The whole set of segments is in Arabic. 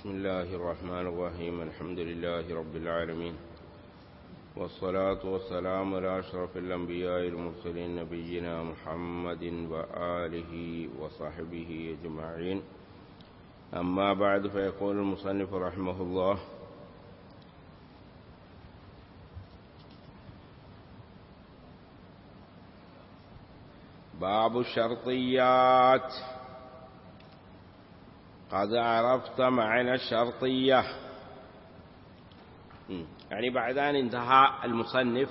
بسم الله الرحمن الرحيم الحمد لله رب العالمين. والصلاة والسلام على أشرف الأنبياء المرسلين نبينا محمد وآله وصحبه أجمعين. أما بعد فيقول المصنف رحمه الله باب الشرطيات. قد عرفت معنى الشرطية. يعني بعد أن انتهى المصنف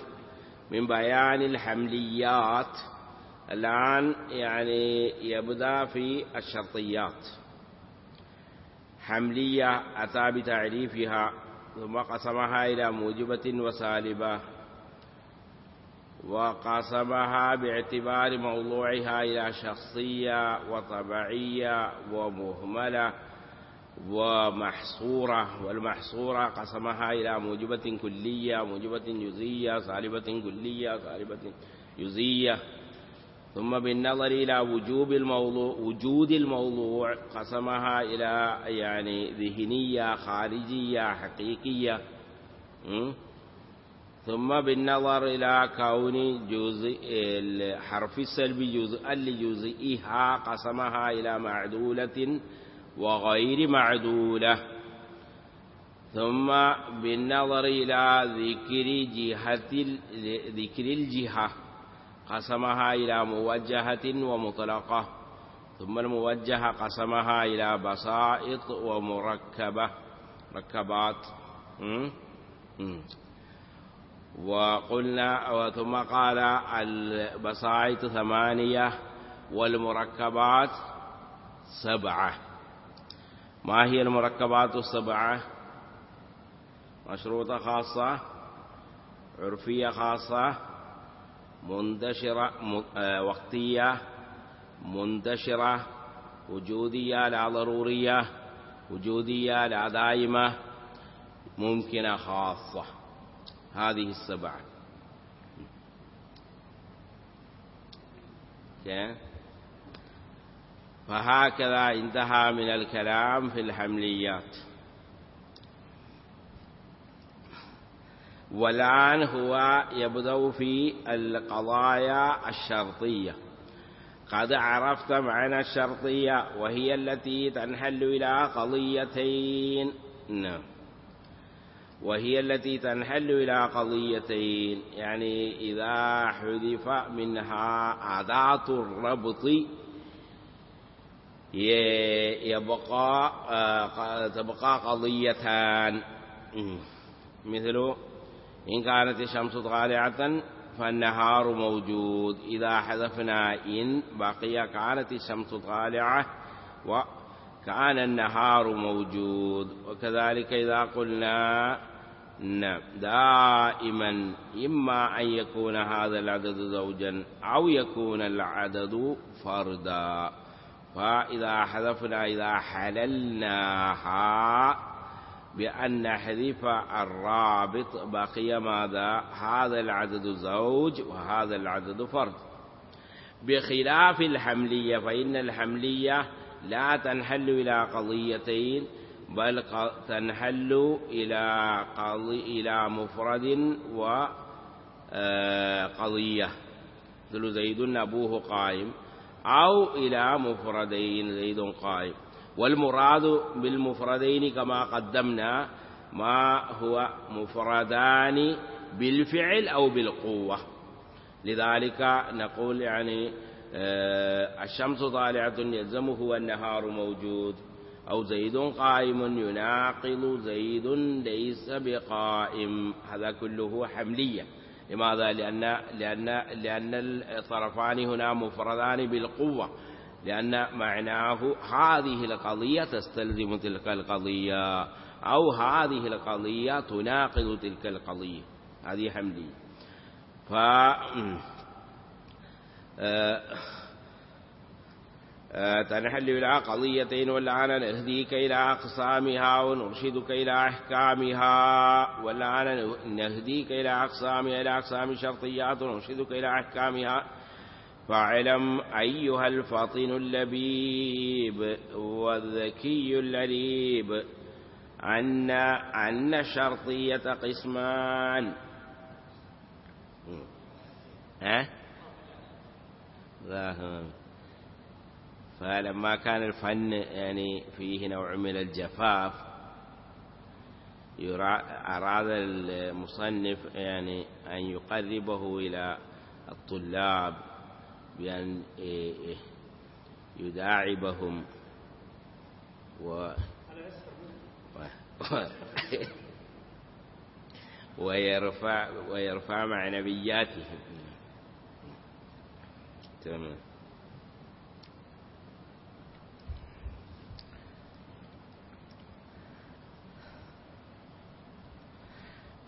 من بيان الحمليات. الآن يعني يبدأ في الشرطيات. حملية أتى بتعريفها ثم قسمها إلى موجبة وسالبة. وقسمها باعتبار موضوعها إلى شخصية وطبعية ومهملة ومحصورة والمحصورة قسمها إلى موجبة كلية موجبة جزئية سالبة كلية سالبة جزئية. ثم بالنظر إلى وجوب الموضوع وجود الموضوع قسمها إلى يعني ذهنية خارجية حقيقية. ثم بالنظر إلى كون جزء الحرف السلبي جزءا لجزئها قسمها إلى معدولة وغير معدولة ثم بالنظر إلى ذكر جهة ذكر الجهة قسمها إلى موجهة ومطلقة ثم الموجهة قسمها إلى بسائط ومركبة مركبات م? م. وقلنا ثم قال البسائط ثمانية والمركبات سبعة. ما هي المركبات السبعة؟ مشروطة خاصة عرفية خاصة منتشرة وقتية منتشرة وجودية لا ضرورية وجودية لا دائمة ممكنة خاصة. هذه السبعة فهكذا انتهى من الكلام في الحمليات. والآن هو يبدأ في القضايا الشرطية. قد عرفت معنى الشرطية وهي التي تنحل إلى قضيتين. نعم. وهي التي تنحل إلى قضيتين. يعني إذا حذف منها أداة الربط يبقى تبقى قضيتان. مثل إن كانت الشمس طالعة فالنهار موجود. إذا حذفنا إن بقي كانت الشمس طالعة وكان النهار موجود. وكذلك إذا قلنا نعم. دائما إما أن يكون هذا العدد زوجا أو يكون العدد فردا. فإذا حذفنا إذا حللناها بأن نحذف الرابط بقي ماذا؟ هذا العدد زوج وهذا العدد فرد. بخلاف الحملية فإن الحملية لا تنحل إلى قضيتين. بل تنحل إلى قضي إلى مفرد وقضية مثل زيد أبوه قائم. أو إلى مفردين زيد قائم. والمراد بالمفردين كما قدمنا ما هو مفردان بالفعل أو بالقوة. لذلك نقول يعني الشمس طالعة يلزمه النهار موجود. أو زيد قائم يناقض زيد ليس بقائم. هذا كله حملية. لماذا؟ لأن, لأن, لأن الطرفان هنا مفردان بالقوة. لأن معناه هذه القضية تستلزم تلك القضية أو هذه القضية تناقض تلك القضية. هذه حملية. ف تنحل إلى قضيتين والآن نهديك إلى أقسامها ونرشدك إلى أحكامها. والآن نهديك إلى أقسامها إلى أقسام شرطيات ونرشدك إلى أحكامها. فاعلم أيها الفطن اللبيب والذكي اللليب أن أن الشرطية قسمان. ها؟ فلما كان الفن يعني فيه نوع من الجفاف أراد المصنف يعني أن يقربه إلى الطلاب بأن يداعبهم. و ويرفع ويرفع معنوياتهم تمام.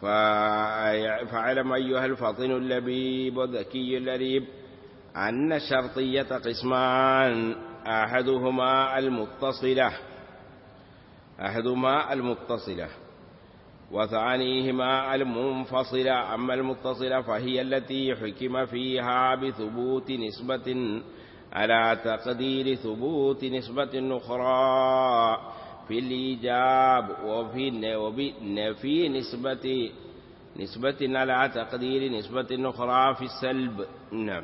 فاعلم أيها الفطن اللبيب الذكي اللريب أن الشرطية قسمان أحدهما المتصلة أحدهما المتصلة وثانيهما المنفصلة. أما المتصلة فهي التي حكم فيها بثبوت نسبة على تقدير ثبوت نسبة أخرى. في الإيجاب وفي في نسبة نسبة على تقدير نسبة أخرى في السلب. نعم.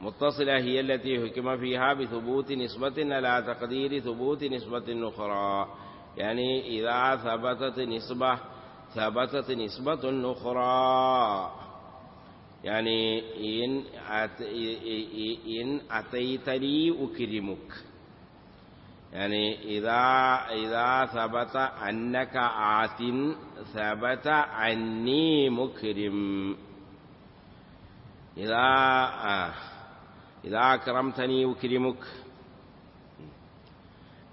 متصلة هي التي حكم فيها بثبوت نسبة على تقدير ثبوت نسبة أخرى. يعني إذا ثبتت نسبة ثبتت نسبة أخرى. يعني إن, إن أتيتني أكرمك. يعني إذا إذا ثبت أنك آت ثبت عني مكرم. إذا آه إذا أكرمتني أكرمك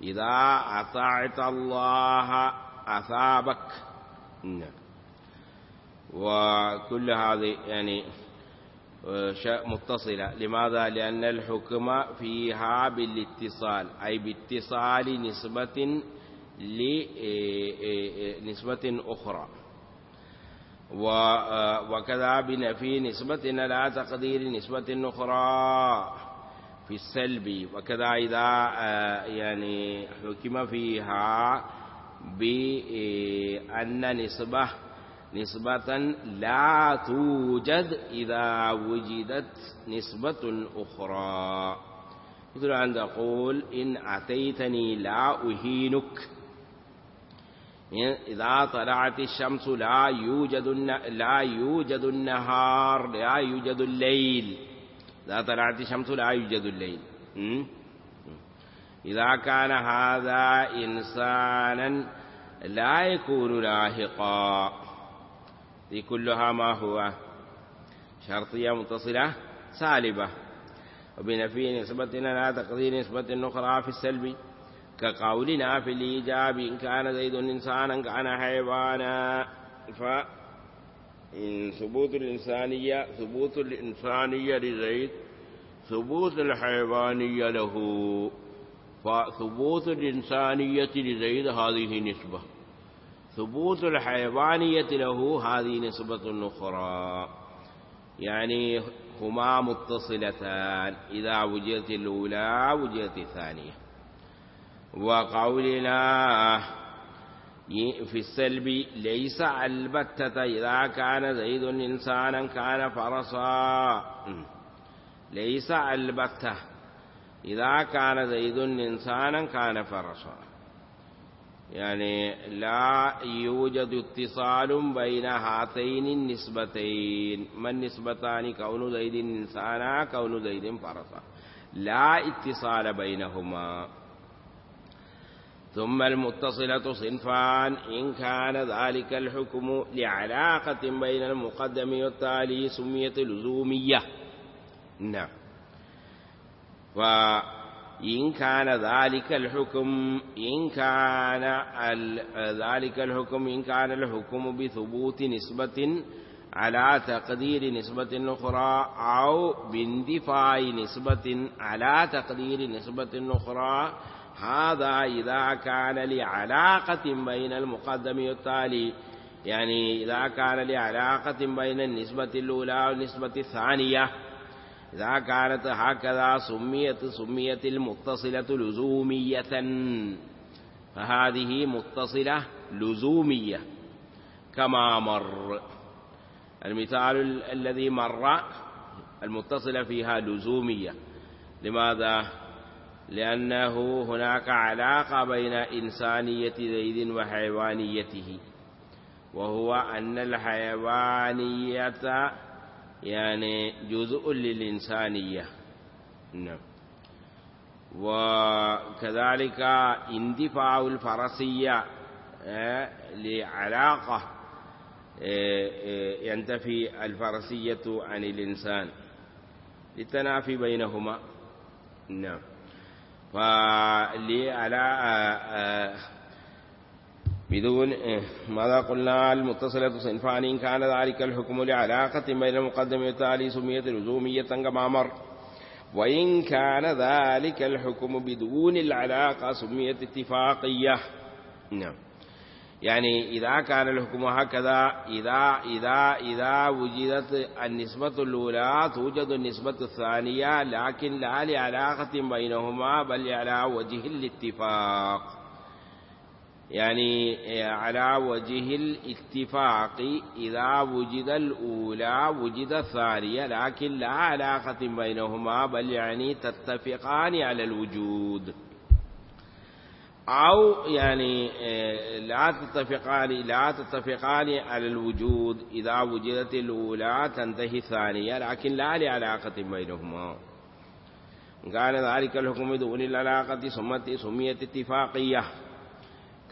إذا أطعت الله أثابك. وكل هذه يعني متصلة. لماذا؟ لأن الحكم فيها بالاتصال أي باتصال نسبة لنسبة أخرى. وكذا بنفي نسبة على تقدير نسبة أخرى في السلب. وكذا إذا يعني حكم فيها بأن نسبة نسبة لا توجد إذا وجدت نسبة أخرى. مثل أن تقول إن أتيتني لا أهينك. إذا طلعت الشمس لا يوجد لا يوجد النهار لا يوجد الليل. إذا طلعت الشمس لا يوجد الليل. إذا كان هذا إنسانا لا يكون لاحقا. دي كلها ما هو. شرطية متصلة سالبة. وبنفي نسبة لا تقدير نسبة أخرى في السلب. كقولنا في الإيجاب إن كان زيد إنسانا كان حيوانا. ف إن ثبوت الإنسانية ثبوت الإنسانية لزيد. ثبوت الحيوانية له. فثبوت الإنسانية لزيد هذه نسبة. ثبوت الحيوانية له هذه نسبة أخرى. يعني هما متصلتان. إذا وجدت الأولى وجدت الثانية. وقولنا في السلب ليس البتة إذا كان زيد إنسانا كان فرسا. ليس البتة إذا كان زيد إنسانا كان فرسا. يعني لا يوجد اتصال بين هاتين النسبتين. ما النسبتان كون زيد إنسانا كون زيد فرسا لا اتصال بينهما. ثم المتصلة صنفان. إن كان ذلك الحكم لعلاقة بين المقدم والتالي سميت لزومية. نعم. فإن كان ذلك الحكم إن كان ذلك الحكم إن كان الحكم بثبوت نسبة على تقدير نسبة أخرى أو باندفاع نسبة على تقدير نسبة أخرى هذا إذا كان لعلاقة بين المقدم والتالي. يعني إذا كان لعلاقة بين النسبة الأولى والنسبة الثانية إذا كانت هكذا سميت سميت المتصلة لزومية. فهذه متصلة لزومية. كما مر. المثال الذي مر المتصلة فيها لزومية. لماذا؟ لأنه هناك علاقة بين إنسانية زيد وحيوانيته. وهو أن الحيوانية يعني جزء للإنسانية. نعم. وكذلك اندفاع الفرسية آه، لعلاقة آه، آه، ينتفي الفرسية عن الإنسان للتنافي بينهما. نعم. على بدون ماذا قلنا؟ المتصلة صنفان إن كان ذلك الحكم لعلاقة بين المقدم والتالي سميت لزومية كما مر. وإن كان ذلك الحكم بدون العلاقة سميت اتفاقية. نعم. يعني إذا كان الحكم هكذا إذا إذا إذا وجدت النسبة الأولى توجد النسبة الثانية لكن لا لعلاقة بينهما بل على وجه الاتفاق. يعني على وجه الاتفاق. إذا وجد الأولى وجد الثانية لكن لا علاقة بينهما بل يعني تتفقان على الوجود. أو يعني آه، لا تتفقان لا تتفقان على الوجود. إذا وجدت الأولى تنتهي الثانية لكن لا لعلاقة بينهما. كان ذلك الحكم دون العلاقة سميت اتفاقية.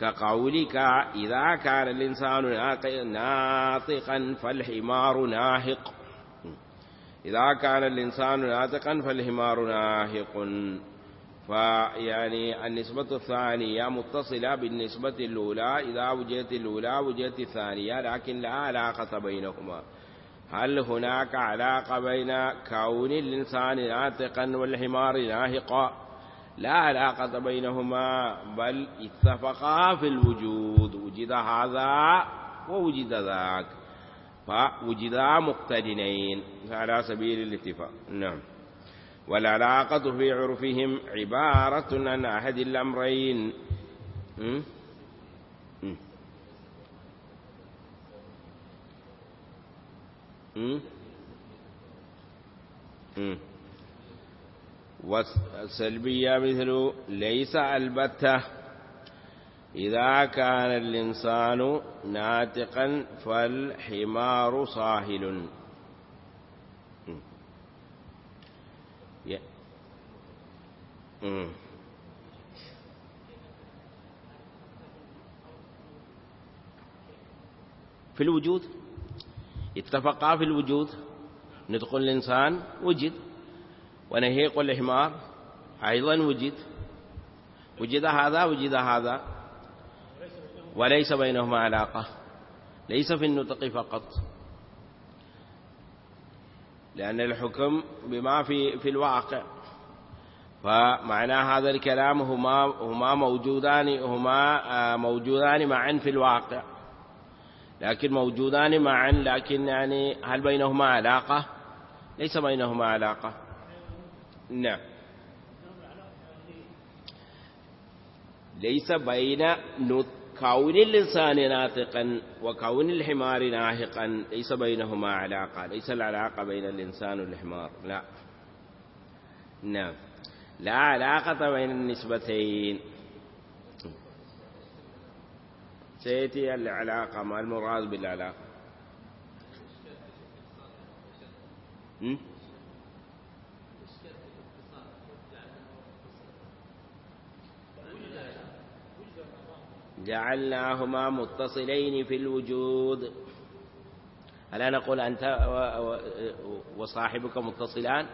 كقولك إذا كان الإنسان ناطقا فالحمار ناهق. إذا كان الإنسان ناطقا فالحمار ناهق. فيعني النسبة الثانية متصلة بالنسبة الأولى. إذا وجدت الأولى وجدت الثانية لكن لا علاقة بينهما. هل هناك علاقة بين كون الإنسان ناطقا والحمار ناهقا؟ لا علاقة بينهما بل اتفقا في الوجود. وجد هذا ووجد ذاك. فوجدا مقترنين على سبيل الاتفاق. نعم. والعلاقة في عرفهم عبارة عن أحد الأمرين. والسلبية مثل ليس البتة. إذا كان الإنسان ناطقا فالحمار صاهل في الوجود؟ اتفقا في الوجود؟ نطق الإنسان؟ وجد. ونهيق الحمار أيضا وجد. وجد هذا وجد هذا. وليس بينهما علاقة. ليس في النطق فقط. لأن الحكم بما في في الواقع. فمعنى هذا الكلام هما هما موجودان هما آه، موجودان معا في الواقع. لكن موجودان معا لكن يعني هل بينهما علاقة؟ ليس بينهما علاقة. نعم. ليس بين كون الإنسان ناطقا وكون الحمار ناهقا ليس بينهما علاقة ليس العلاقة بين الإنسان والحمار لا. نعم. لا علاقة بين النسبتين. سيأتي العلاقة ما المراد بالعلاقة. جعلناهما متصلين في الوجود. ألا نقول أنت وصاحبك متصلان؟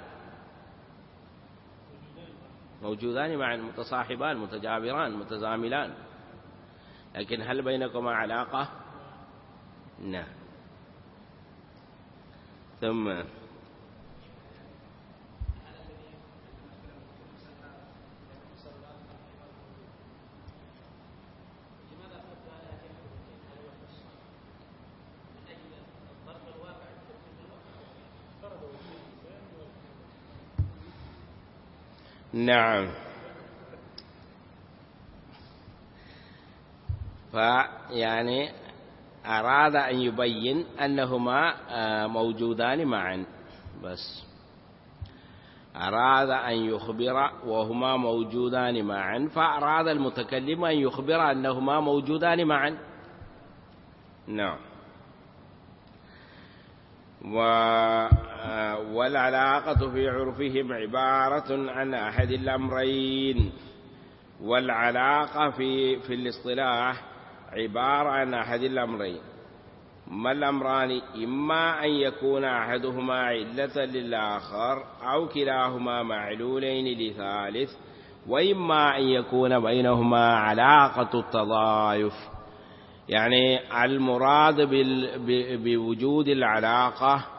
موجودان معا متصاحبان متجابران متزاملان. لكن هل بينكما علاقة؟ نعم. ثم نعم. فيعني أراد أن يبين أنهما آه، موجودان معا. بس. أراد أن يخبر وهما موجودان معا. فأراد المتكلم أن يخبر أنهما موجودان معا. نعم. والعلاقة في عرفهم عبارة عن أحد الأمرين. والعلاقة في في الاصطلاح عبارة عن أحد الأمرين. ما الأمران؟ إما أن يكون أحدهما علة للآخر أو كلاهما معلولين لثالث وإما أن يكون بينهما علاقة التضايف. يعني المراد بوجود العلاقة آه،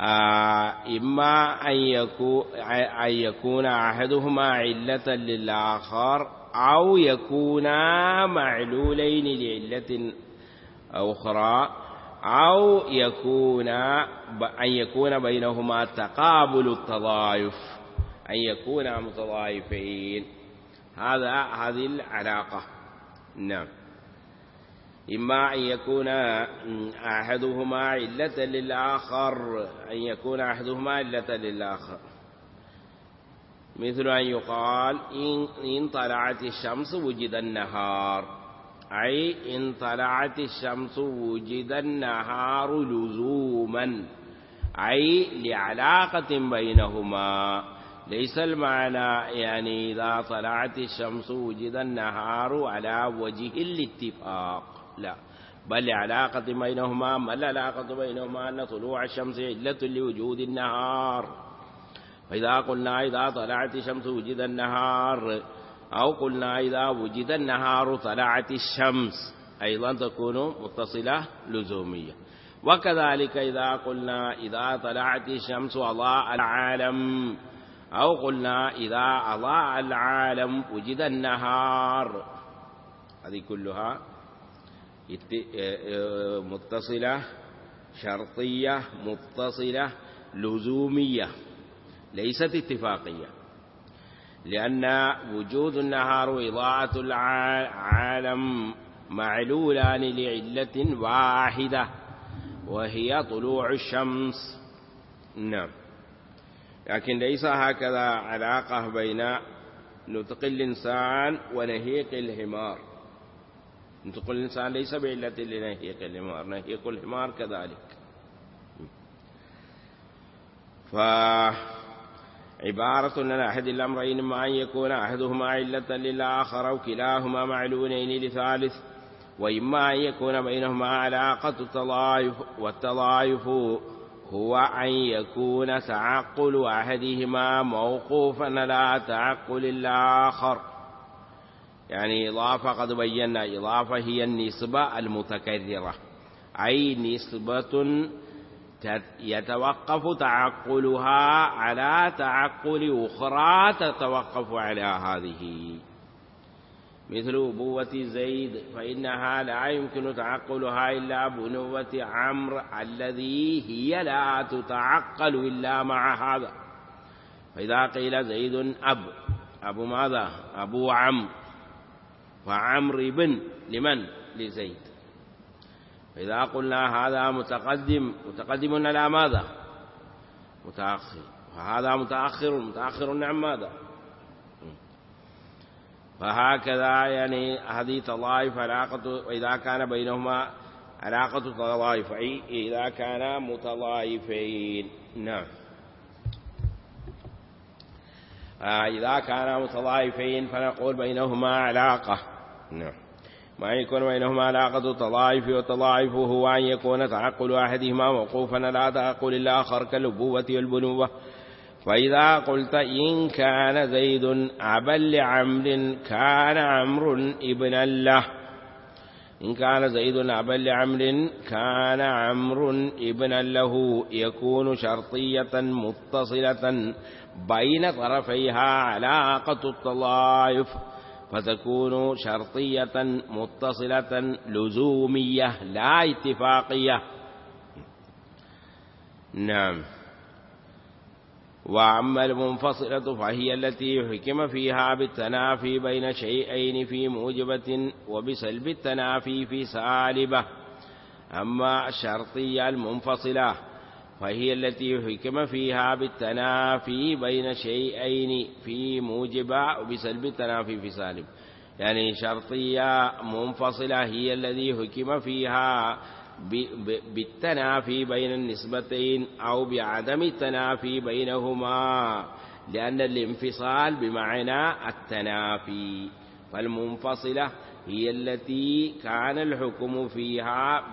إما أن يكون, أحدهما علة للآخر أو يكونا معلولين لعلة أخرى أو يكون أن يكون بينهما تقابل التضايف أن يكونا متضايفين. هذا هذه العلاقة. نعم. إما أن يكون أحدهما علة للآخر أن يكون أحدهما علة للآخر. مثل أن يقال إن, طلعت الشمس وجد النهار. أي إن طلعت الشمس وجد النهار لزوما. أي لعلاقة بينهما. ليس المعنى يعني إذا طلعت الشمس وجد النهار على وجه الاتفاق. لا. بل علاقة بينهما ما العلاقة بينهما؟ أن طلوع الشمس علة لوجود النهار. فإذا قلنا إذا طلعت الشمس وجد النهار أو قلنا إذا وجد النهار طلعت الشمس أيضا تكون متصلة لزومية. وكذلك إذا قلنا إذا طلعت الشمس أضاء العالم أو قلنا إذا أضاء العالم وجد النهار. هذه كلها متصلة شرطية متصلة لزومية ليست اتفاقية لأن وجود النهار وإضاءة العالم معلولان لعلة واحدة وهي طلوع الشمس نعم لكن ليس هكذا علاقة بين نطق الإنسان ونهيق الحمار نطق الإنسان ليس بعلة لنهيق الحمار نهيق الحمار كذلك. فعبارة عن أحد الأمرين ما أن يكون أحدهما علة للآخر أو كلاهما معلولين لثالث وإما أن يكون بينهما علاقة التضايف والتضايف هو أن يكون تعقل أحدهما موقوفا لا تعقل الآخر. يعني إضافة قد بينا إضافة هي النسبة المتكررة أي نسبة يتوقف تعقلها على تعقل أخرى تتوقف على هذه. مثل أبوة زيد فإنها لا يمكن تعقلها إلا بنوة عمرو الذي هي لا تتعقل إلا مع هذا. فإذا قيل زيد أب أبو ماذا؟ أبو عمرو. وعمر بن لمن؟ لزيد. فإذا قلنا هذا متقدم متقدم على ماذا؟ متأخر. وهذا متأخر متأخر عن ماذا؟ فهكذا يعني هذه تضايف علاقة وإذا كان بينهما علاقة تضايف أي إذا كانا متضايفين نعم. آه إذا كانا متضايفين فنقول بينهما علاقة. نعم. ما يكون بينهما علاقة التضايف والتضايف هو أن يكون تعقل أحدهما موقوفا لا تعقل الآخر كالأبوة والبنوة. فإذا قلت إن كان زيد أبا لعمر كان عمرو ابنا له. إن كان زيد أبا لعمر كان عمرو ابنا له. يكون شرطية متصلة بين طرفيها علاقة التضايف فتكون شرطية متصلة لزومية لا اتفاقية. نعم. وأما المنفصلة فهي التي حكم فيها بالتنافي بين شيئين في موجبة وبسلب التنافي في سالبة. أما الشرطية المنفصلة فهي التي حكم فيها بالتنافي بين شيئين في موجبة وبسلب التنافي في سالب. يعني شرطية منفصلة هي الذي حكم فيها بالتنافي بين النسبتين أو بعدم التنافي بينهما لأن الانفصال بمعنى التنافي. فالمنفصلة هي التي كان الحكم فيها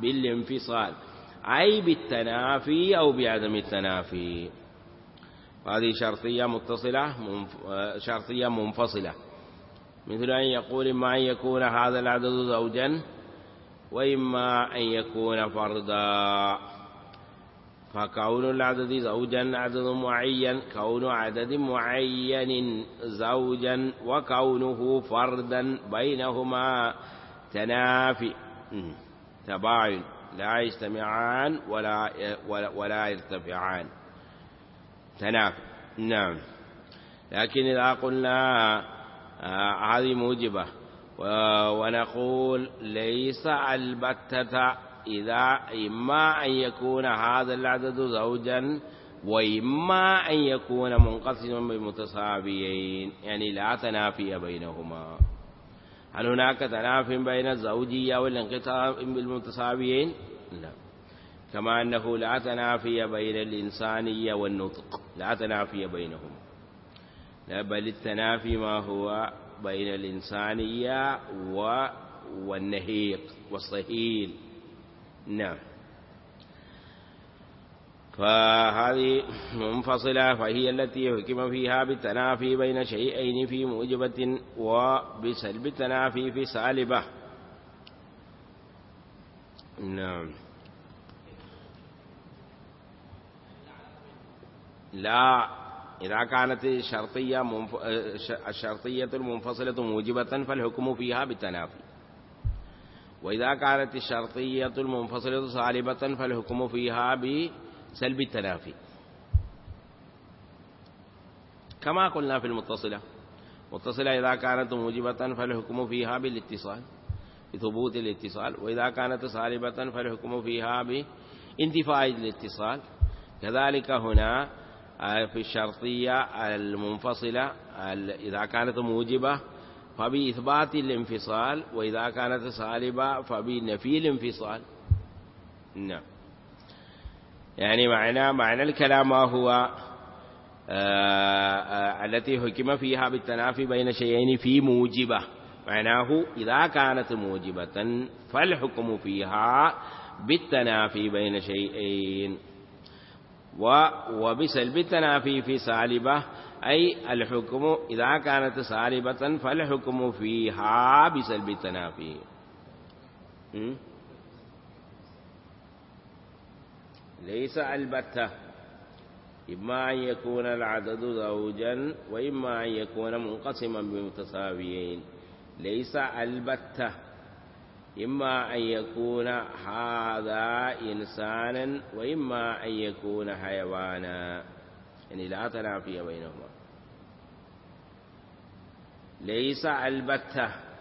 بالانفصال. أي بالتنافي أو بعدم التنافي. هذه شرطية متصلة شرطية منفصلة. مثل أن يقول إما أن يكون هذا العدد زوجا وإما أن يكون فردا. فكون العدد زوجا عدد معين كون عدد معين زوجا وكونه فردا بينهما تنافي. تباين. لا يجتمعان ولا ولا يرتفعان. تنافي نعم. لكن إذا قلنا آه هذه موجبة. ونقول ليس البتة إذا إما أن يكون هذا العدد زوجا وإما أن يكون منقسما بمتساويين. يعني لا تنافي بينهما. هل هناك تناف بين الزوجية والانقطاع بالمتساويين لا. كما أنه لا تنافي بين الإنسانية والنطق. لا تنافي بينهما لا بل التنافي ما هو بين الإنسانية والنهيق والصهيل. نعم. فهذه منفصلة فهي التي حكم فيها بالتنافي بين شيئين في موجبة وبسلب التنافي في سالبة. نعم. لا إذا كانت الشرطية منف... الشرطية المنفصلة موجبة فالحكم فيها بالتنافي. وإذا كانت الشرطية المنفصلة سالبة فالحكم فيها بسلب التنافي كما قلنا في المتصلة متصلة إذا كانت موجبة فالحكم فيها بالاتصال بثبوت الاتصال وإذا كانت سالبة فالحكم فيها بانتفاء الاتصال. كذلك هنا في الشرطية المنفصلة إذا كانت موجبة فبإثبات الانفصال وإذا كانت سالبة فبنفي الانفصال. نعم. يعني معنى معنى الكلام ما هو آه، آه، التي حكم فيها بالتنافي بين شيئين في موجبة. معناه إذا كانت موجبة فالحكم فيها بالتنافي بين شيئين. وبسلب التنافي في سالبة أي الحكم إذا كانت سالبة فالحكم فيها بسلب التنافي. ليس البتة. إما أن يكون العدد زوجا وإما أن يكون منقسما بمتساويين. ليس البتة. إما أن يكون هذا إنسانا وإما أن يكون حيوانا. يعني لا تنافي بينهما. ليس البتة.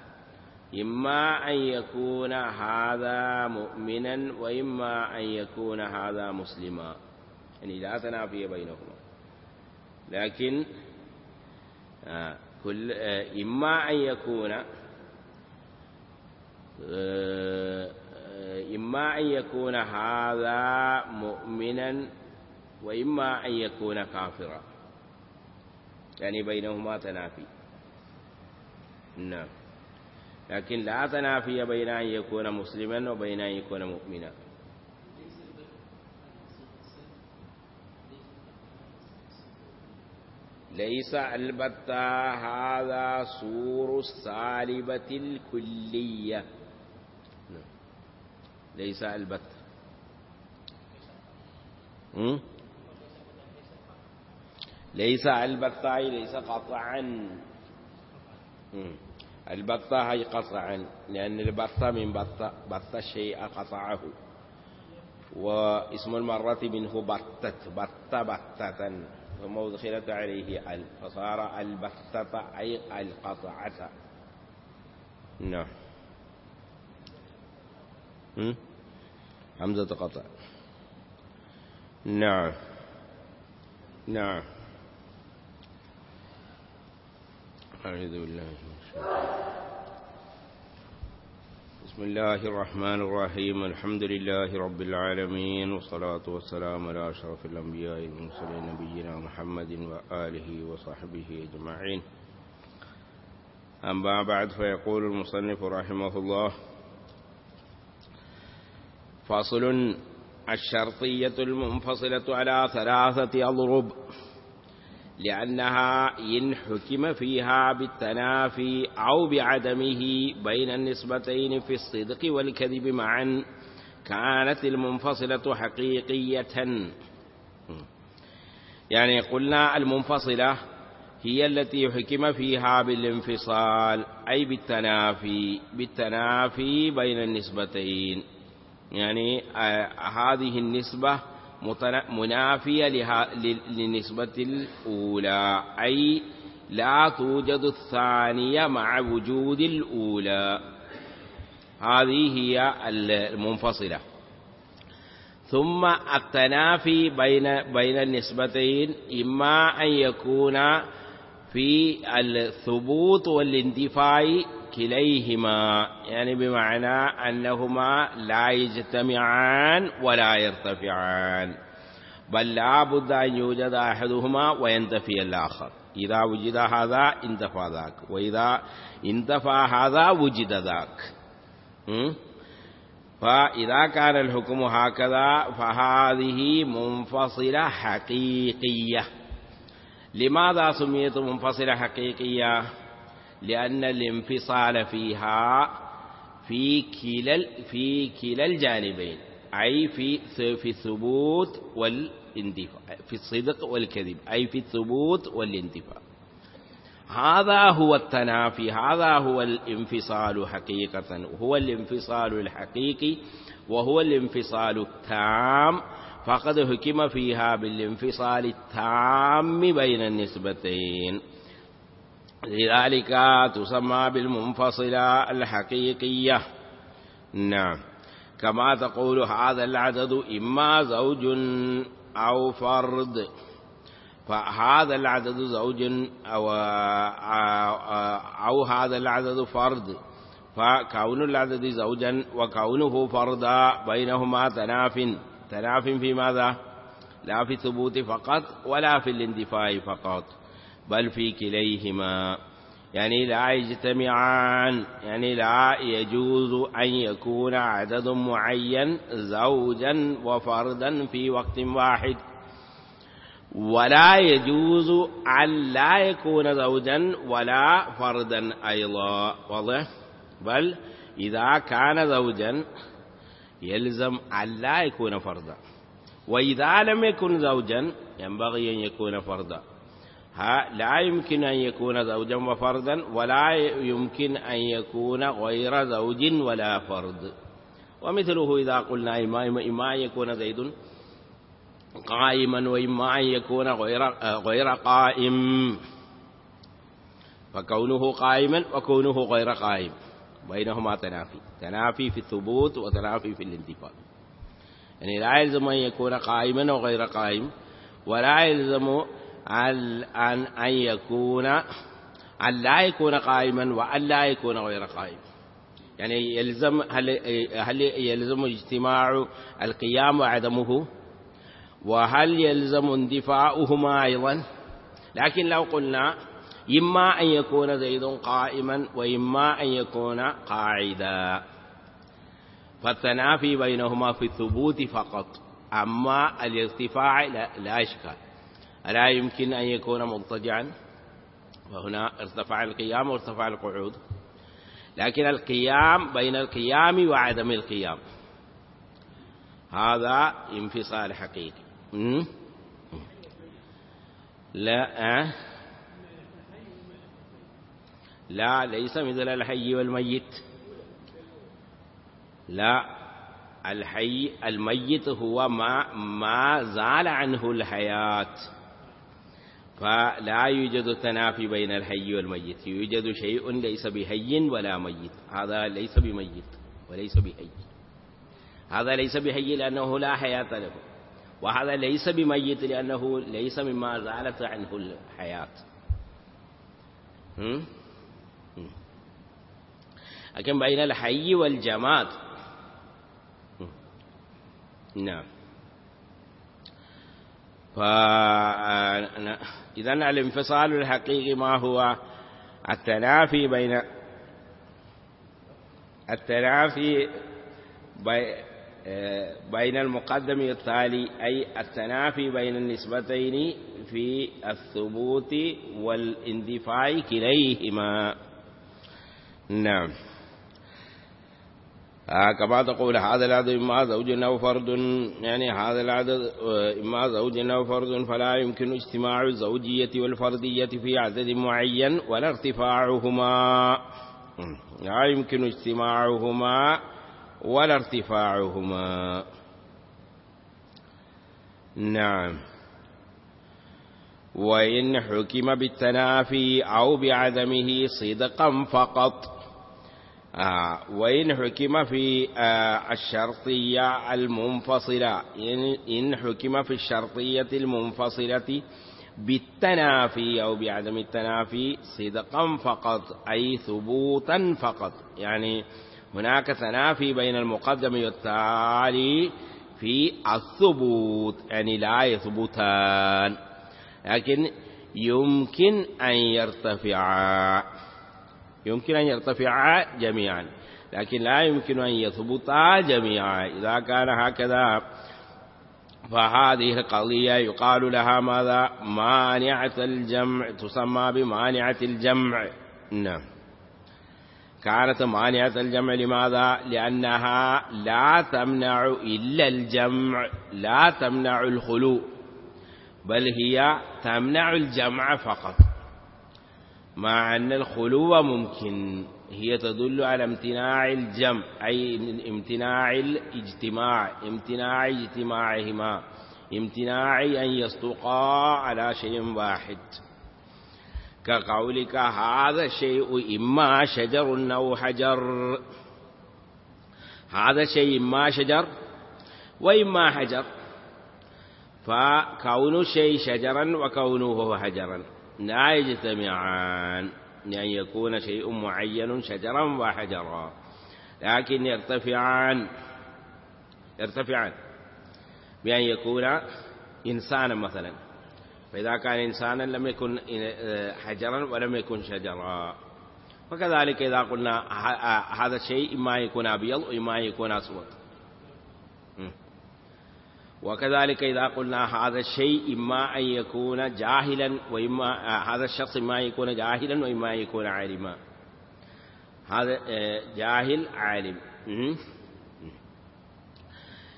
إما أن يكون هذا مؤمنا وإما أن يكون هذا مسلما. يعني لا تنافي بينهما. لكن آه، كل آه، إما أن يكون آه، إما أن يكون هذا مؤمنا وإما أن يكون كافرا. يعني بينهما تنافي. نعم. لكن لا تنافي بين أن يكون مسلما وبين أن يكون مؤمنا. ليس البتة هذا سور السالبة الكلية. ليس البتة. ليس البتة ليس قطعا. البطة هي قطعا لأن البطة من بطة بطة الشيء قطعه. واسم المرة منه بطت بطة بطة. ثم أدخلت عليه ال فصار البتة أي القطعة. نعم. همزة قطع. نعم. نعم. أعوذ بالله بسم الله الرحمن الرحيم الحمد لله رب العالمين والصلاة والسلام على أشرف الأنبياء والمرسلين نبينا محمد وآله وصحبه أجمعين. أما بعد فيقول المصنف رحمه الله فاصل الشرطية المنفصلة على ثلاثة أضرب. لأنها إن حكم فيها بالتنافي أو بعدمه بين النسبتين في الصدق والكذب معا كانت المنفصلة حقيقية. يعني قلنا المنفصلة هي التي حكم فيها بالانفصال أي بالتنافي بالتنافي بين النسبتين. يعني آه هذه النسبة منافية للنسبة الأولى. أي لا توجد الثانية مع وجود الأولى. هذه هي المنفصلة. ثم التنافي بين بين النسبتين إما أن يكون في الثبوت والاندفاع كليهما يعني بمعنى أنهما لا يجتمعان ولا يرتفعان. بل لا بد أن يوجد أحدهما وينتفي الآخر. إذا وجد هذا انتفى ذاك وإذا انتفى هذا وجد ذاك. فإذا كان الحكم هكذا فهذه منفصلة حقيقية. لماذا سميت منفصلة حقيقية؟ لأن الانفصال فيها في كلا في كلا الجانبين أي في في الثبوت والاندفاع في الصدق والكذب أي في الثبوت والاندفاع هذا هو التنافي هذا هو الانفصال حقيقة هو الانفصال الحقيقي وهو الانفصال التام. فقد حكم فيها بالانفصال التام بين النسبتين. لذلك تسمى بالمنفصلة الحقيقية. نعم. كما تقول هذا العدد إما زوج أو فرد. فهذا العدد زوج أو, أو هذا العدد فرد. فكون العدد زوجا وكونه فردا بينهما تناف. تناف في ماذا؟ لا في الثبوت فقط ولا في الاندفاع فقط. بل في كليهما. يعني لا يجتمعان يعني لا يجوز أن يكون عدد معين زوجا وفردا في وقت واحد. ولا يجوز أن لا يكون زوجا ولا فردا أيضا. واضح؟ بل إذا كان زوجا يلزم أن لا يكون فردا. وإذا لم يكن زوجا ينبغي أن يكون فردا. لا يمكن أن يكون زوجا وفردا ولا يمكن أن يكون غير زوج ولا فرد. ومثله إذا قلنا إما, أن يكون زيد قائما وإما أن يكون غير, غير قائم. فكونه قائما وكونه غير قائم. بينهما تنافي. تنافي في الثبوت وتنافي في الانتفاع يعني لا يلزم أن يكون قائما وغير قائم ولا يلزم أن أن يكون أن لا يكون قائما وأن لا يكون غير قائم. يعني يلزم هل هل يلزم اجتماع القيام وعدمه؟ وهل يلزم اندفاعهما أيضا؟ لكن لو قلنا إما أن يكون زيد قائما وإما أن يكون قاعدا. فالتنافي بينهما في الثبوت فقط. أما الارتفاع لا, لا إشكال. ألا يمكن أن يكون مضطجعا؟ وهنا ارتفع القيام وارتفع القعود. لكن القيام بين القيام وعدم القيام. هذا انفصال حقيقي. لا أه؟ لا ليس مثل الحي والميت. لا الحي الميت هو ما ما زال عنه الحياة. فلا يوجد تنافي بين الحي والميت. يوجد شيء ليس بحي ولا ميت. هذا ليس بميت وليس بحي. هذا ليس بحي لأنه لا حياة له. وهذا ليس بميت لأنه ليس مما زالت عنه الحياة. لكن بين الحي والجماد. نعم. فإذا الانفصال الحقيقي ما هو؟ التنافي بين التنافي بين المقدم والتالي أي التنافي بين النسبتين في الثبوت والاندفاع كليهما. نعم. كما تقول هذا العدد إما زوج أو فرد يعني هذا العدد إما زوج أو فرد فلا يمكن اجتماع الزوجية والفردية في عدد معين ولا ارتفاعهما لا يمكن اجتماعهما ولا ارتفاعهما نعم وإن حكم بالتنافي أو بعدمه صدقا فقط وإن حكم في آه الشرطية المنفصلة. إن حكم في الشرطية المنفصلة بالتنافي أو بعدم التنافي صدقا فقط أي ثبوتا فقط. يعني هناك تنافي بين المقدم والتالي في الثبوت يعني لا يثبتان. لكن يمكن أن يرتفعا. يمكن أن يرتفعا جميعا لكن لا يمكن أن يثبتا جميعا. إذا كان هكذا فهذه القضية يقال لها ماذا؟ مانعة الجمع تسمى بمانعة الجمع. نعم. كانت مانعة الجمع لماذا؟ لأنها لا تمنع إلا الجمع لا تمنع الخلو بل هي تمنع الجمع فقط. مع أن الخلو ممكن. هي تدل على امتناع الجمع أي امتناع الاجتماع امتناع اجتماعهما امتناع أن يصدقا على شيء واحد. كقولك هذا الشيء إما شجر أو حجر. هذا الشيء إما شجر وإما حجر. فكون الشيء شجرا وكونه حجرا لا يجتمعان لأن يكون شيء معين شجرا وحجرا. لكن يرتفعان يرتفعان. بأن يكون إنسانا مثلا. فإذا كان إنسانا لم يكن حجرا ولم يكن شجرا. وكذلك إذا قلنا هذا الشيء إما يكون أبيض وإما يكون أسود. وكذلك إذا قلنا هذا الشيء إما أن يكون جاهلا وإما هذا الشخص إما يكون جاهلا وإما يكون عالما. هذا جاهل عالم.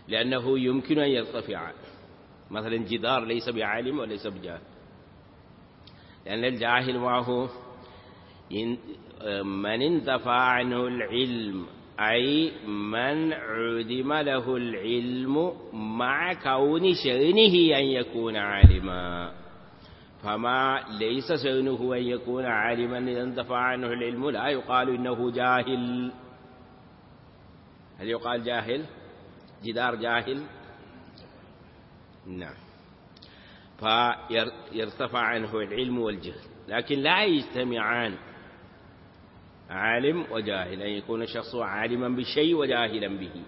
لأنه يمكن أن يرتفع. مثلا جدار ليس بعالم وليس بجاهل. لأن الجاهل معه من انتفى عنه العلم. أي من عدم له العلم مع كون شأنه أن يكون عالما. فما ليس شأنه أن يكون عالما إذا انتفى عنه العلم لا يقال إنه جاهل. هل يقال جاهل؟ جدار جاهل؟ نعم. فيرتفع عنه العلم والجهل لكن لا يجتمعان. عالم وجاهل أن يكون الشخص عالما بشيء وجاهلا به.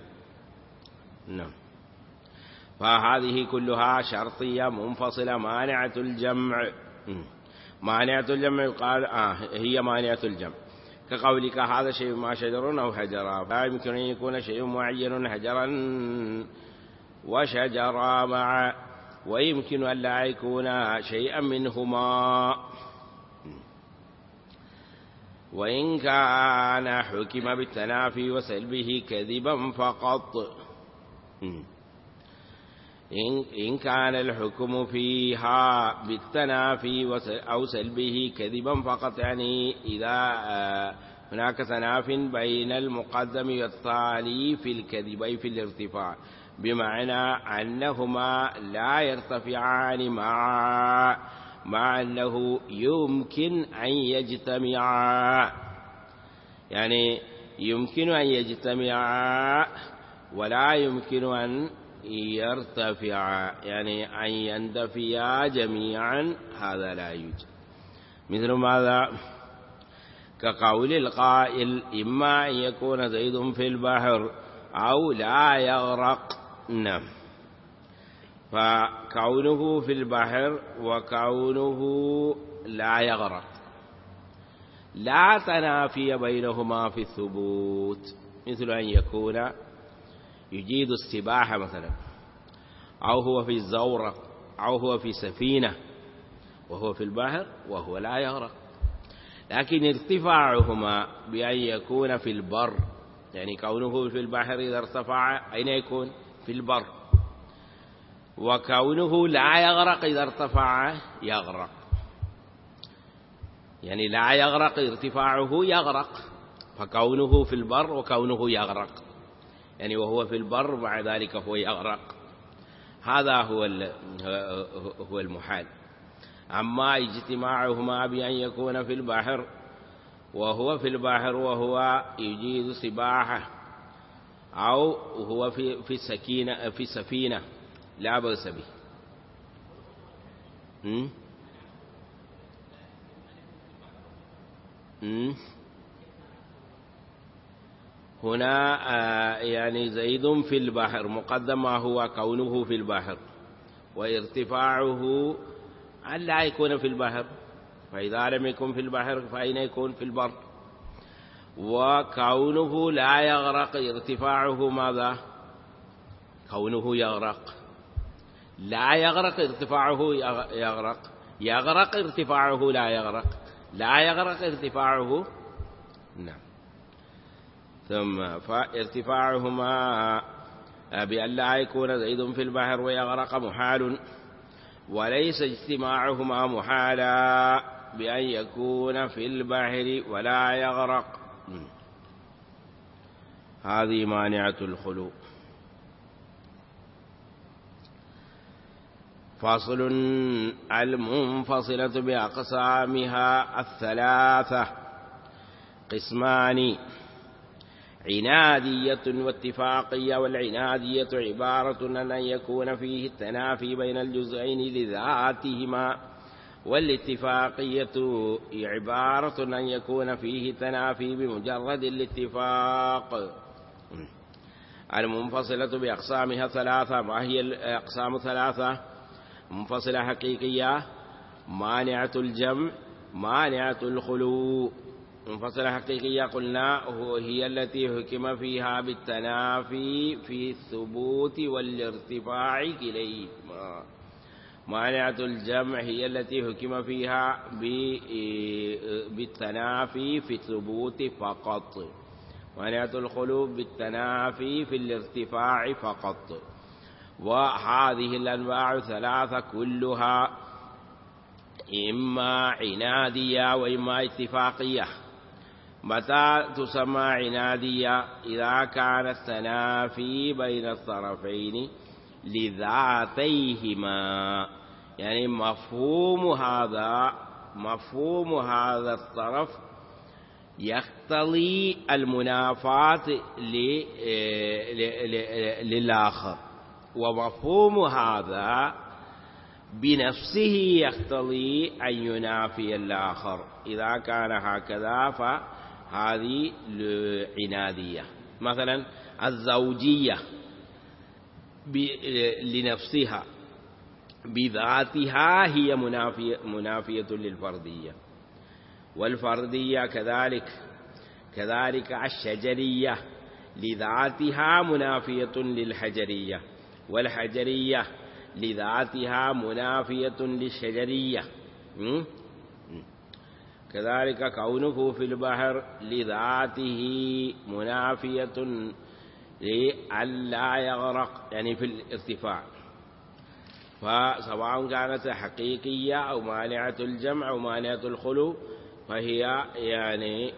نعم. فهذه كلها شرطية منفصلة مانعة الجمع. مانعة الجمع يقال آه هي مانعة الجمع. كقولك هذا شيء ما شجر أو حجرا لا يمكن أن يكون شيء معين حجرا وشجرا مع ويمكن أن لا يكون شيئا منهما. وإن كان حكم بالتنافي وسلبه كذبا فقط. إن كان الحكم فيها بالتنافي أو سلبه كذبا فقط يعني إذا هناك تناف بين المقدم والتالي في الكذب أي في الارتفاع. بمعنى أنهما لا يرتفعان مع مع أنه يمكن أن يجتمعا يعني يمكن أن يجتمعا ولا يمكن أن يرتفعا يعني أن يندفيا جميعا هذا لا يوجد. مثل ماذا؟ كقول القائل إما أن يكون زيد في البحر أو لا يغرق نعم فكونه في البحر وكونه لا يغرق. لا تنافي بينهما في الثبوت مثل أن يكون يجيد السباحة مثلا أو هو في الزورق أو هو في سفينة وهو في البحر وهو لا يغرق. لكن ارتفاعهما بأن يكون في البر يعني كونه في البحر إذا ارتفع أين يكون؟ في البر. وكونه لا يغرق إذا ارتفع يغرق. يعني لا يغرق ارتفاعه يغرق. فكونه في البر وكونه يغرق. يعني وهو في البر مع ذلك هو يغرق. هذا هو هو المحال. أما اجتماعهما بأن يكون في البحر وهو في البحر وهو يجيد سباحة أو هو في في سكينة في سفينة. لا بأس به. هنا آه، يعني زيد في البحر مقدم ما هو كونه في البحر. وارتفاعه أن لا يكون في البحر؟ فإذا لم يكن في البحر فأين يكون في البر؟ وكونه لا يغرق ارتفاعه ماذا؟ كونه يغرق. لا يغرق ارتفاعه يغرق. يغرق ارتفاعه لا يغرق. لا يغرق ارتفاعه. نعم. ثم فارتفاعهما بأن لا يكون زيد في البحر ويغرق محال. وليس اجتماعهما محالا بأن يكون في البحر ولا يغرق. هذه مانعة الخلو. فصل المنفصلة بأقسامها الثلاثة. قسمان. عنادية واتفاقية والعنادية عبارة عن أن يكون فيه التنافي بين الجزئين لذاتهما والاتفاقية عبارة أن يكون فيه تنافي بمجرد الاتفاق. المنفصلة بأقسامها ثلاثة. ما هي الأقسام ثلاثة منفصلة حقيقية. مانعة الجمع مانعة الخلو منفصلة حقيقية قلنا هي التي حكم فيها بالتنافي في الثبوت والارتفاع كليهما مانعة الجمع هي التي حكم فيها بالتنافي في الثبوت فقط. مانعة الخلوب بالتنافي في الارتفاع فقط. وهذه الأنواع ثلاثة كلها إما عنادية وإما اتفاقية. متى تسمى عنادية؟ إذا كان التنافي بين الطرفين لذاتيهما. يعني مفهوم هذا مفهوم هذا الطرف يقتضي المنافاة للآخر. ومفهوم هذا بنفسه يقتضي أن ينافي الآخر. إذا كان هكذا فهذه عنادية مثلا الزوجية لنفسها بذاتها هي منافية, منافية للفردية. والفردية كذلك كذلك الشجرية لذاتها منافية للحجرية. والحجرية. لذاتها منافية للشجرية. كذلك كونه في البحر لذاته منافية لألا يغرق يعني في الارتفاع. فسواء كانت حقيقية أو مانعة الجمع أو مانعة الخلو فهي يعني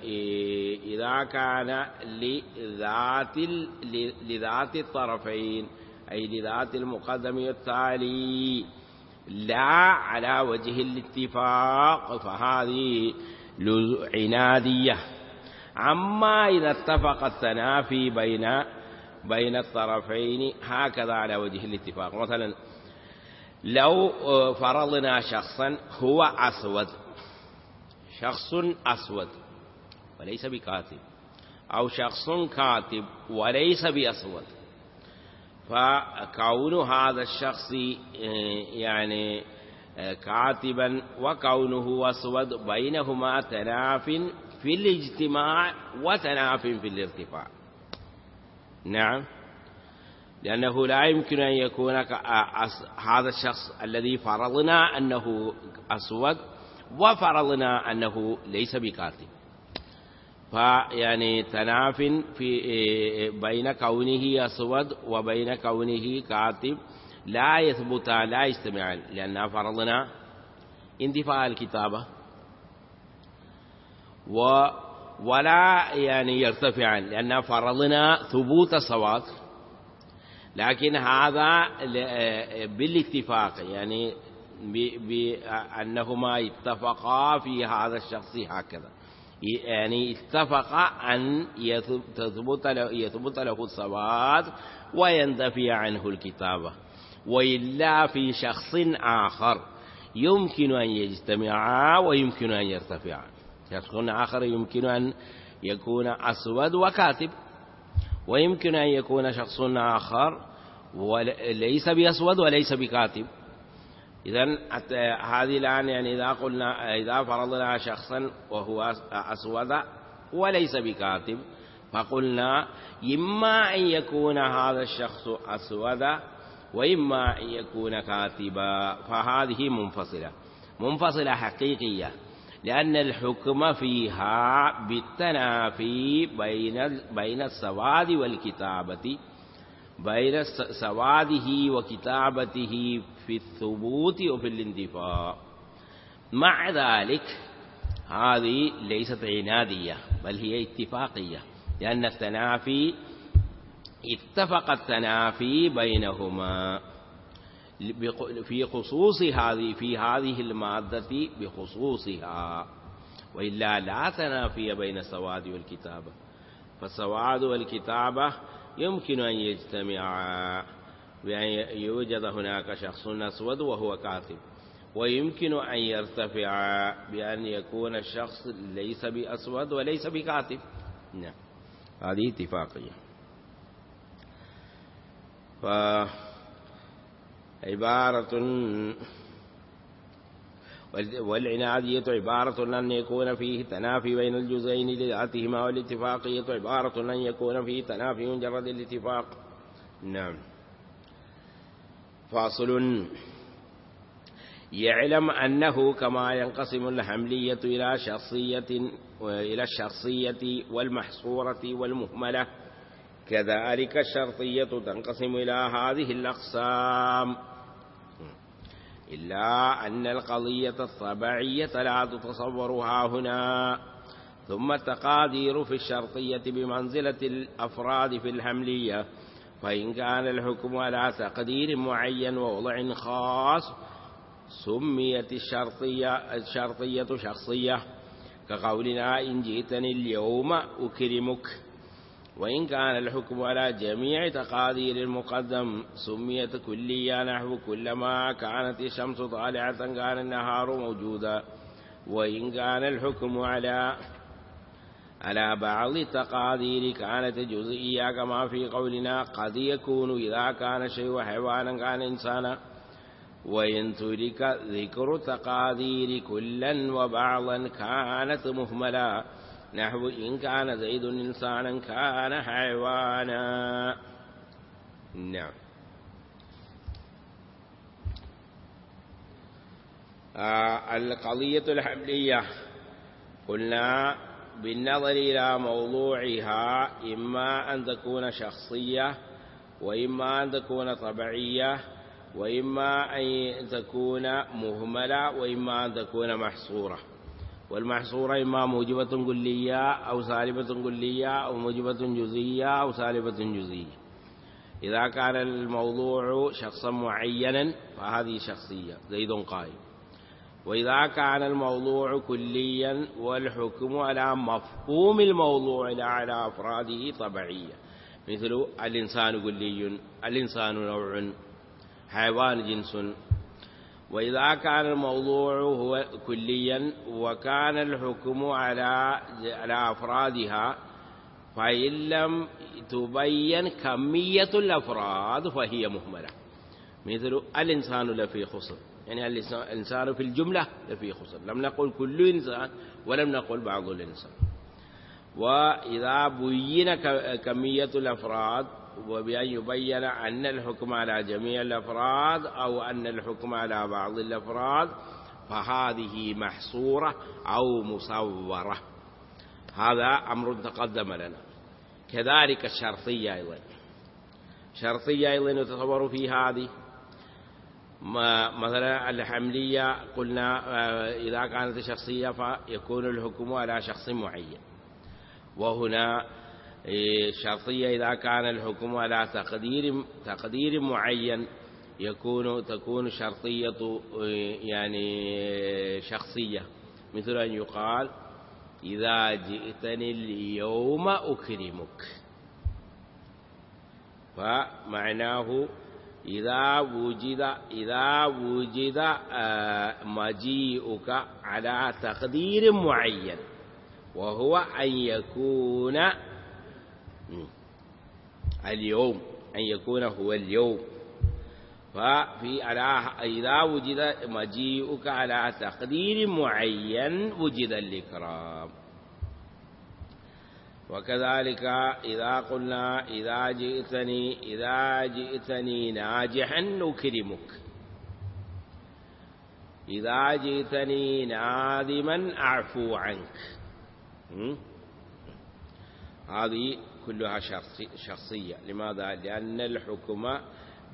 إذا كان لذات لذات الطرفين. أي لذات المقدم والتالي لا على وجه الاتفاق فهذه عنادية عما إذا اتفق التنافي بين بين الطرفين هكذا على وجه الاتفاق. مثلا لو فرضنا شخصا هو أسود. شخص أسود وليس بكاتب. أو شخص كاتب وليس بأسود. فكون هذا الشخص يعني كاتبا وكونه أسود بينهما تناف في الاجتماع وتناف في الارتفاع. نعم. لأنه لا يمكن أن يكون هذا الشخص الذي فرضنا أنه أسود وفرضنا أنه ليس بكاتب. فيعني تناف في بين كونه أسود وبين كونه كاتب لا يثبتان لا يجتمعان لأننا فرضنا انتفاء الكتابة و ولا يعني يرتفعان لأننا فرضنا ثبوت السواد لكن هذا بالاتفاق يعني بأنهما اتفقا في هذا الشخص هكذا. يعني اتفق أن يثبت له, يثبت له السواد ويندفي عنه الكتابة وإلا في شخص آخر يمكن أن يجتمعا ويمكن أن يرتفعا شخص آخر يمكن أن يكون أسود وكاتب ويمكن أن يكون شخص آخر وليس بأسود وليس بكاتب إذا هذه الآن يعني إذا قلنا إذا فرضنا شخصا وهو أسود وليس بكاتب فقلنا إما أن يكون هذا الشخص أسود وإما أن يكون كاتبا فهذه منفصلة. منفصلة حقيقية لأن الحكم فيها بالتنافي بين بين السواد والكتابة. بين سواده وكتابته في الثبوت وفي الاندفاع. مع ذلك هذه ليست عنادية بل هي اتفاقية لأن التنافي اتفق التنافي بينهما. في خصوص هذه في هذه المادة بخصوصها. وإلا لا تنافي بين السواد والكتابة. فالسواد والكتابة يمكن أن يجتمعا. بأن يوجد هناك شخص أسود وهو كاتب ويمكن أن يرتفع بأن يكون الشخص ليس بأسود وليس بكاتب نعم. هذه اتفاقية. فعبارة والعنادية عبارة أن يكون فيه تنافي بين الجزئين لذاتهما والاتفاقية عبارة أن يكون فيه تنافي مجرد الاتفاق. نعم. فاصل. يعلم أنه كما ينقسم الحملية إلى شخصية إلى الشخصية والمحصورة والمهملة كذلك الشرطية تنقسم إلى هذه الأقسام. إلا أن القضية الطبيعية لا تتصورها هنا. ثم التقادير في الشرطية بمنزلة الأفراد في الحملية. فإن كان الحكم على تقدير معين ووضع خاص سميت الشرطية, الشرطية شخصية. كقولنا إن جئتني اليوم أكرمك. وإن كان الحكم على جميع تقادير المقدم سميت كلية نحو كلما كانت الشمس طالعة كان النهار موجودا. وإن كان الحكم على على بعض التقادير كانت جزئية كما في قولنا قد يكون إذا كان شيء حيوانا كان إنسانا. وإن ترك ذكر تقادير كلا وبعضا كانت مهملا. نحو إن كان زيد إنسانا كان حيوانا. نعم. آه القضية الحملية. قلنا بالنظر إلى موضوعها إما أن تكون شخصية وإما أن تكون طبيعية وإما أن تكون مهملة وإما أن تكون محصورة. والمحصورة إما موجبة كلية أو سالبة كلية أو موجبة جزئية أو سالبة جزئية. إذا كان الموضوع شخصا معينا فهذه شخصية زيد قائم. وإذا كان الموضوع كليا والحكم على مفهوم الموضوع لا على أفراده طبيعية. مثل الإنسان كلي الإنسان نوع حيوان جنس. وإذا كان الموضوع هو كليا وكان الحكم على على أفرادها فإن لم تبين كمية الأفراد فهي مهملة. مثل الإنسان لفي خسر. يعني الإنسان في الجملة لفي خسر. لم نقل كل إنسان ولم نقل بعض الإنسان. وإذا بين كمية الأفراد وبأن يبين أن الحكم على جميع الأفراد أو أن الحكم على بعض الأفراد فهذه محصورة أو مصورة. هذا أمر تقدم لنا. كذلك الشرطية أيضا. شرطية أيضا يتصور في هذه مثلا الحملية قلنا إذا كانت شخصية فيكون الحكم على شخص معين. وهنا شرطية إذا كان الحكم على تقدير تقدير معين يكون تكون شرطية يعني شخصية. مثل أن يقال إذا جئتني اليوم أكرمك. فمعناه إذا وجد إذا وجد مجيئك على تقدير معين وهو أن يكون اليوم أن يكون هو اليوم. ففي على إذا وجد مجيئك على تقدير معين وجد الإكرام. وكذلك إذا قلنا إذا جئتني إذا جئتني ناجحا نكرمك. إذا جئتني نادما أعفو عنك. هذه كلها شخصية. لماذا؟ لأن الحكم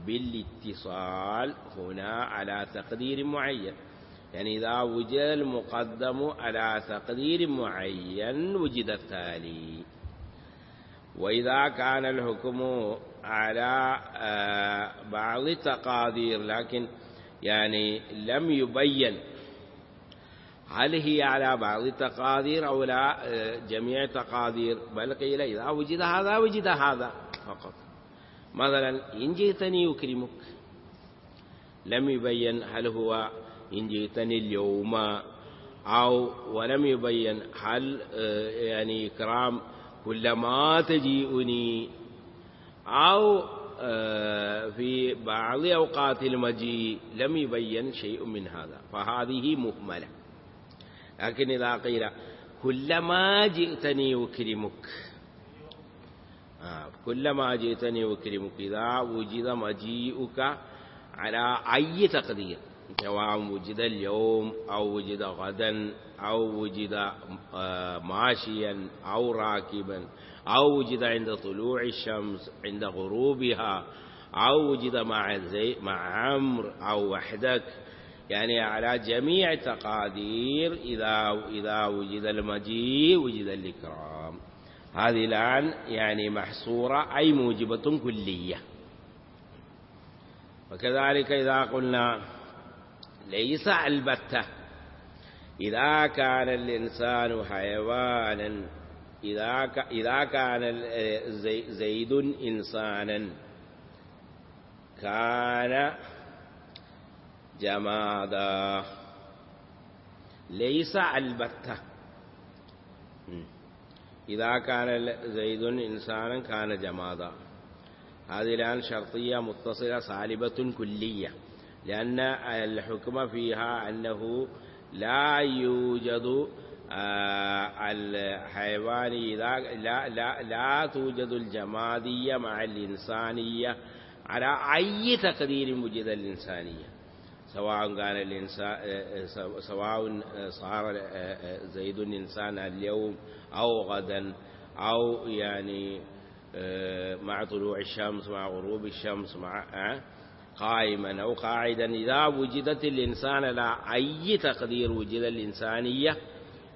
بالإتصال هنا على تقدير معين. يعني إذا وجد المقدم على تقدير معين وجد التالي. وإذا كان الحكم على بعض التقادير لكن يعني لم يبين هل هي على بعض التقادير أو لا جميع التقادير. بل قيل إذا وجد هذا وجد هذا فقط. مثلا إن جئتني يكرمك لم يبين هل هو إن جئتني اليوم. أو ولم يبين هل يعني إكرام كلما تجيئني. أو في بعض أوقات المجيء لم يبين شيء من هذا فهذه مهملة. لكن إذا قيل كلما جئتني أكرمك آه كلما جئتني أكرمك إذا وجد مجيئك على أي تقدير؟ سواء وجد اليوم أو وجد غدا أو وجد ماشيا أو راكبا أو وجد عند طلوع الشمس عند غروبها أو وجد مع زي مع عمرو أو وحدك. يعني على جميع تقادير إذا إذا وجد المجيء وجد الإكرام. هذه الآن يعني محصورة أي موجبة كلية. وكذلك إذا قلنا ليس البتة. إذا كان الإنسان حيوانا إذا كان زيد إنسانا كان جمادا. ليس البتة. إذا كان زيد إنسانا كان جمادا. هذه الآن شرطية متصلة صالبة كلية. لأن الحكم فيها أنه لا يوجد الحيوان إذا لا, لا, لا توجد الجمادية مع الإنسانية على أي تقدير وجد الإنسانية. سواء كان الإنسان سواء صار زيد إنسان اليوم أو غدا أو يعني مع طلوع الشمس مع غروب الشمس مع قائما أو قاعدا. إذا وجدت الإنسان لا أي تقدير وجد الإنسانية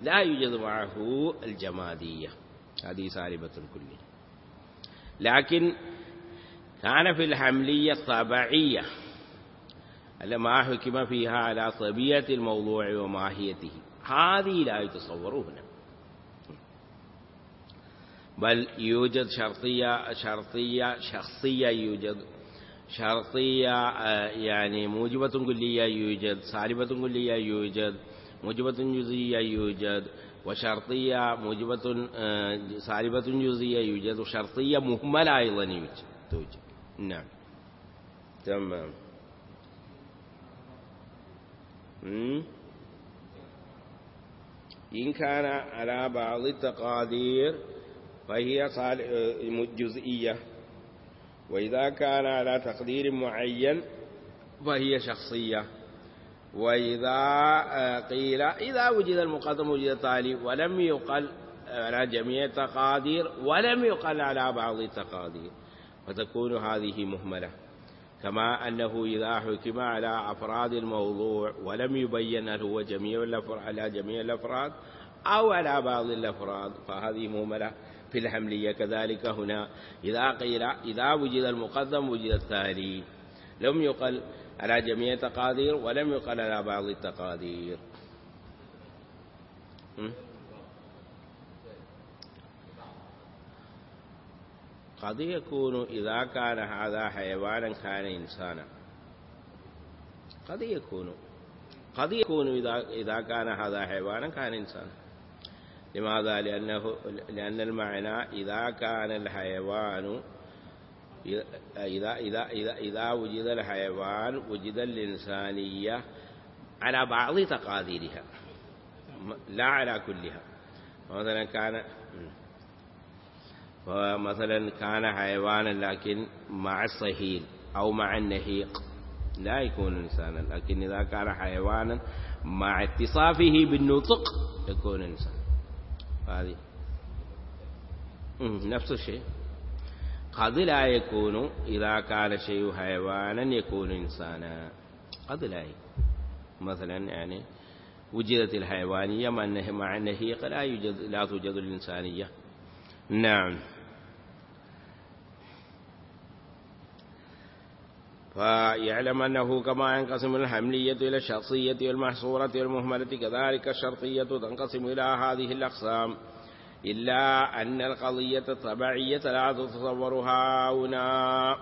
لا يوجد معه الجمادية. هذه سالبة كلية لكن كان في الحملية الطبيعية ما حكم فيها على طبيعة الموضوع وماهيته. هذه لا يتصور هنا. بل يوجد شرطية شرطية شخصية يوجد شرطية يعني موجبة كلية يوجد سالبة كلية يوجد موجبة جزئية يوجد وشرطية موجبة سالبة جزئية يوجد وشرطية مهملة أيضا يوجد. توجد. نعم. تمام. إن كان على بعض التقادير فهي جزئية. وإذا كان على تقدير معين فهي شخصية. وإذا قيل إذا وجد المقدم وجد التالي ولم يقل على جميع التقادير ولم يقل على بعض التقادير فتكون هذه مهملة. كما أنه إذا حكم على أفراد الموضوع ولم يبين هل هو جميع على جميع الأفراد أو على بعض الأفراد فهذه مهملة. في الحملية كذلك هنا. إذا قيل إذا وجد المقدم وجد التالي لم يقل على جميع التقادير ولم يقل على بعض التقادير. قد يكون إذا كان هذا حيوانا كان إنسانا. قد يكون. قد يكون إذا إذا كان هذا حيوانا كان إنسانا. لماذا؟ لأنه لأن المعنى إذا كان الحيوان إذا إذا إذا إذا وجد الحيوان وجد الإنسانية على بعض تقاديرها لا على كلها مثلا كان فمثلا كان حيوانا لكن مع الصهيل أو مع النهيق لا يكون إنسانا لكن إذا كان حيوانا مع اتصافه بالنطق يكون إنسان هذه. نفس الشيء. قد لا يكون إذا كان شيء حيوانا يكون إنسانا. قد لا يكون. مثلا يعني وجدت الحيوانية مع النهيق لا يوجد لا توجد الإنسانية. نعم. فيعلم أنه كما ينقسم الحملية إلى الشخصية والمحصورة والمهملة كذلك الشرطية تنقسم إلى هذه الأقسام. إلا أن القضية الطبيعية لا تتصورها هنا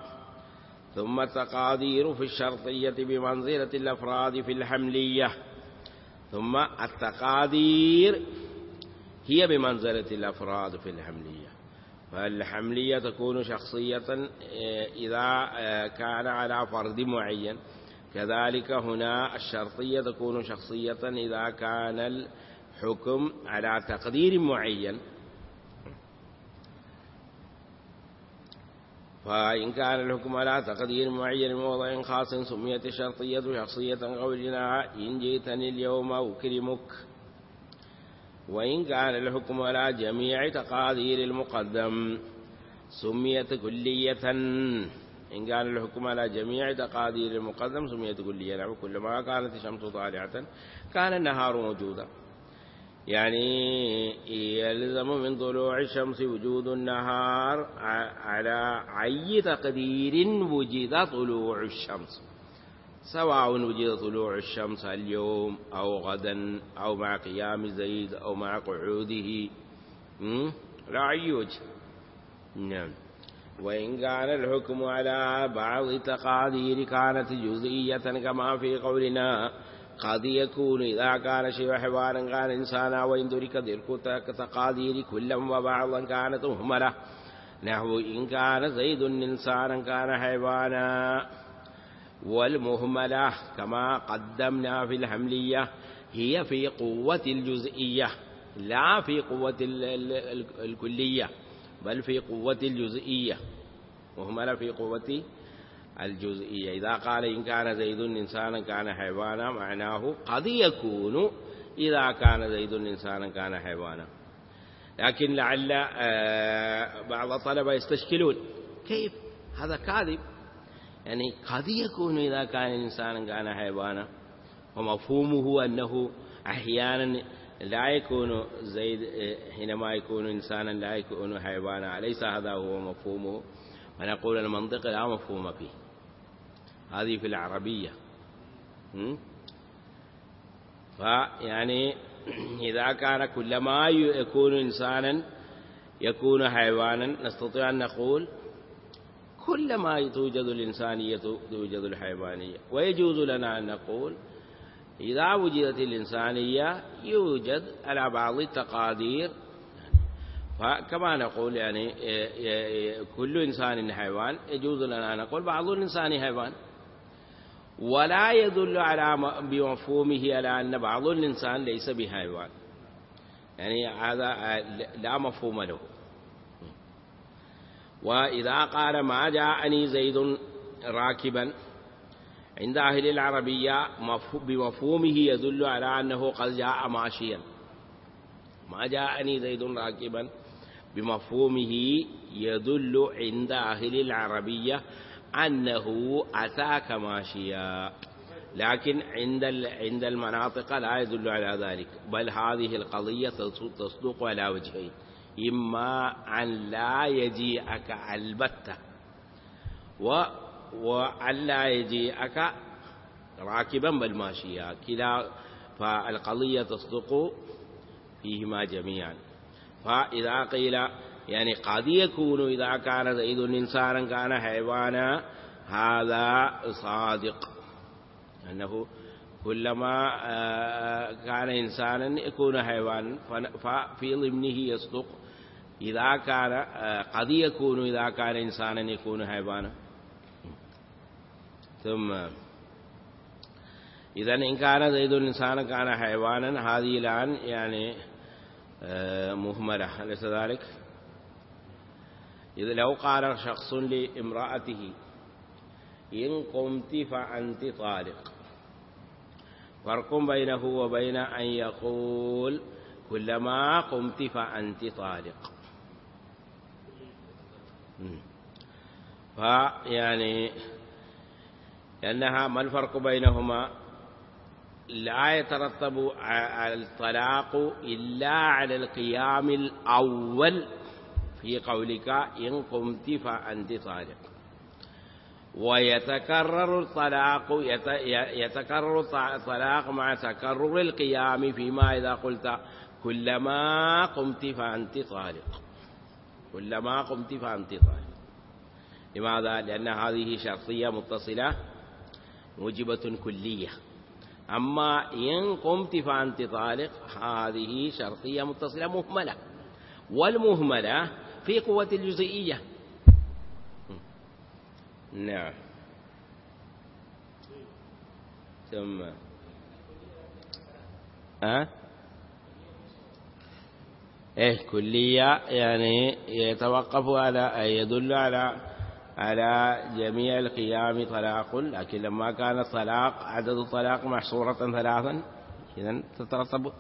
ثم التقادير في الشرطية بمنزلة الأفراد في الحملية. ثم التقادير هي بمنزلة الأفراد في الحملية. فالحملية تكون شخصية إذا كان على فرد معين. كذلك هنا الشرطية تكون شخصية إذا كان الحكم على تقدير معين. فإن كان الحكم على تقدير معين من وضع خاص سميت الشرطية شخصية قولنا إن جئتني اليوم أكرمك. وإن كان الحكم على جميع تقادير المقدم سميت كلية. إن كان الحكم على جميع تقادير المقدم سميت كلية. نعم كلما كانت الشمس طالعة كان النهار موجودا. يعني يلزم من طلوع الشمس وجود النهار على أي تقدير وجد طلوع الشمس. سواء وجد طلوع الشمس اليوم أو غدا أو مع قيام زيد أو مع قعوده. لا يوجد نعم. وإن كان الحكم على بعض التقادير كانت جزئية كما في قولنا قد يكون إذا كان شيء حيوانا كان إنسانا وإن درك ذلك تقادير كلا وبعضا كانت مهملة. نحو إن كان زيد إنسانا كان حيوانا. والمهملة كما قدمنا في الحملية هي في قوة الجزئية لا في قوة الكلية بل في قوة الجزئية. مهملة في قوة الجزئية. إذا قال إن كان زيد إنسانا كان حيوانا معناه قد يكون إذا كان زيد إنسانا كان حيوانا. لكن لعل بعض الطلبة يستشكلون كيف؟ هذا كاذب. يعني قد يكون إذا كان إنسانا كان حيوانا ومفهومه أنه أحيانا لا يكون زيد حينما يكون إنسانا لا يكون حيوانا أليس هذا هو مفهومه؟ فنقول المنطق لا مفهوم فيه. هذه في العربية. فيعني إذا كان كلما يكون إنسانا يكون حيوانا نستطيع أن نقول كلما توجد الإنسانية توجد الحيوانية. ويجوز لنا أن نقول إذا وجدت الإنسانية يوجد على بعض التقادير. فكما نقول يعني كل إنسان حيوان يجوز لنا أن نقول بعض الإنسان حيوان. ولا يدل على بمفهومه على أن بعض الإنسان ليس بحيوان. يعني هذا لا مفهوم له. وإذا قال ما جاءني زيد راكبا عند أهل العربية بمفهومه يدل على أنه قد جاء ماشيا ما جاءني زيد راكبا بمفهومه يدل عند أهل العربية أنه أتاك ماشيا لكن عند عند المناطق لا يدل على ذلك. بل هذه القضية تصدق على وجهين. إما أن لا يجيئك البتة. و وأن لا يجيئك راكبا بل ماشيا كلا فالقضية تصدق فيهما جميعا. فإذا قيل يعني قد يكون إذا كان زيد إنسانا كان حيوانا هذا صادق. أنه كلما كان إنسانا يكون حيوانا ففي ضمنه يصدق. إذا كان قد يكون إذا كان إنسانا يكون حيوانا. ثم إذا إن كان زيد إنسانا كان حيوانا هذه الآن يعني مهملة أليس ذلك؟ إذا لو قال شخص لامرأته إن قمت فأنت طالق. فرق بينه وبين أن يقول كلما قمت فأنت طالق. فيعني لأنها ما الفرق بينهما؟ لا يترتب الطلاق إلا على القيام الأول في قولك إن قمت فأنت طالق ويتكرر الطلاق يتكرر الطلاق مع تكرر القيام فيما إذا قلت كلما قمت فأنت طالق كلما قمت فأنت طالق لماذا؟ لأن هذه شرطية متصلة موجبة كلية. أما إن قمت فأنت طالق هذه شرطية متصلة مهملة. والمهملة في قوة الجزئية. نعم. ثم. أه؟ إيه كلية يعني يتوقف على يدل على على جميع القيام طلاق لكن لما كان الطلاق عدد الطلاق محصورة ثلاثا إذا تترتب